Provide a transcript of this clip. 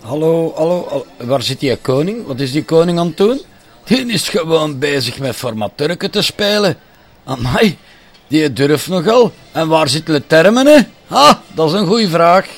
Hallo, hallo. Waar zit die koning? Wat is die koning aan het doen? Die is gewoon bezig met formaturken te spelen. Amai, die durft nogal. En waar zitten de termen, hè? Ha, dat is een goede vraag.